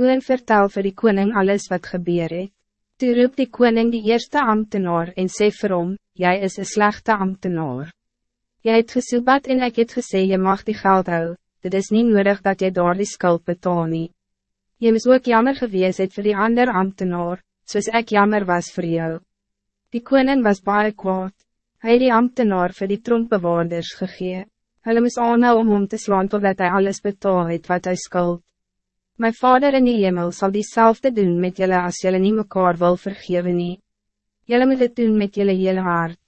Oen vertel vir die koning alles wat gebeur het. Toe roep die koning die eerste ambtenaar en sê vir hom, Jy is een slechte ambtenaar. Jy het gesoebat en ek het gesê jy mag die geld hou, dit is niet nodig dat jy daar die skuld betaal nie. Jy moes ook jammer gewees het vir die ander ambtenaar, soos ek jammer was voor jou. Die koning was baie kwaad, hy die ambtenaar vir die tronkbewaarders gegee, hulle moes aanhou om hom te slaan totdat hy alles betaal het wat hij skuld. Mijn vader in die hemel zal diezelfde doen met jullie als jullie niet mekaar wil vergeven nie. Jullie moet het doen met jullie hele hart.